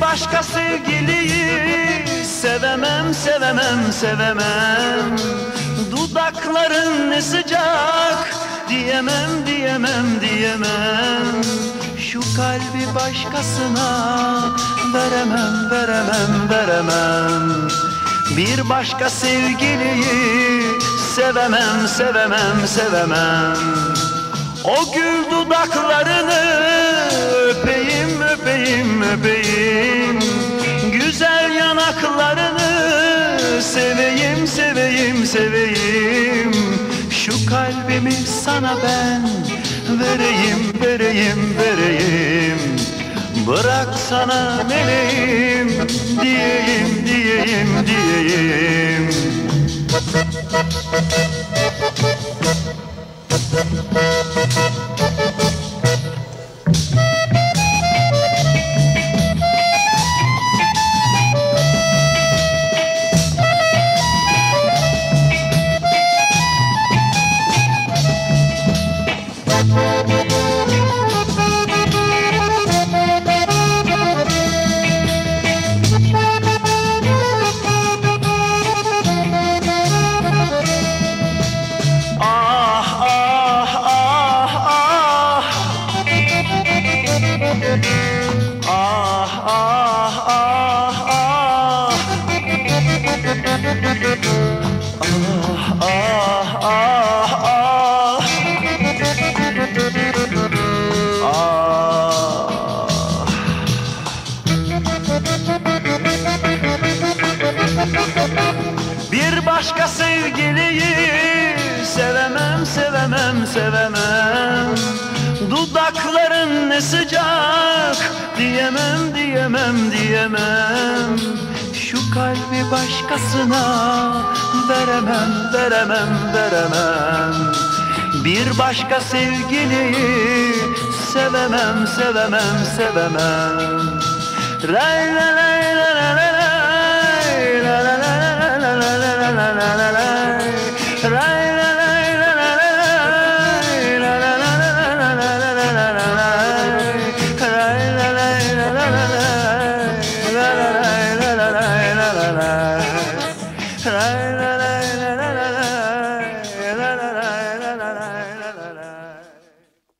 başka sevgiliyi sevemem sevemem sevemem. Dudakların ne sıcak diyemem diyemem diyemem. Şu kalbi başkasına veremem veremem veremem. Bir başka sevgiliyi sevemem sevemem sevemem. O gül dudaklarını öpeyim öpeyim Güzel yanaklarını seveyim seveyim seveyim. Şu kalbimi sana ben vereyim vereyim vereyim. Bırak sana meleğim diyeyim diyeyim diyeyim. Ah Ah ah ah ah Bir başka sevgiliyi sevemem sevemem sevemem. Dudakların ne sıcak diyemem diyemem diyemem kalbi başkasına veremem veremem veremem. Bir başka sevgiliyi sevemem sevemem sevemem. Lay lay lay lay lay la, la, la.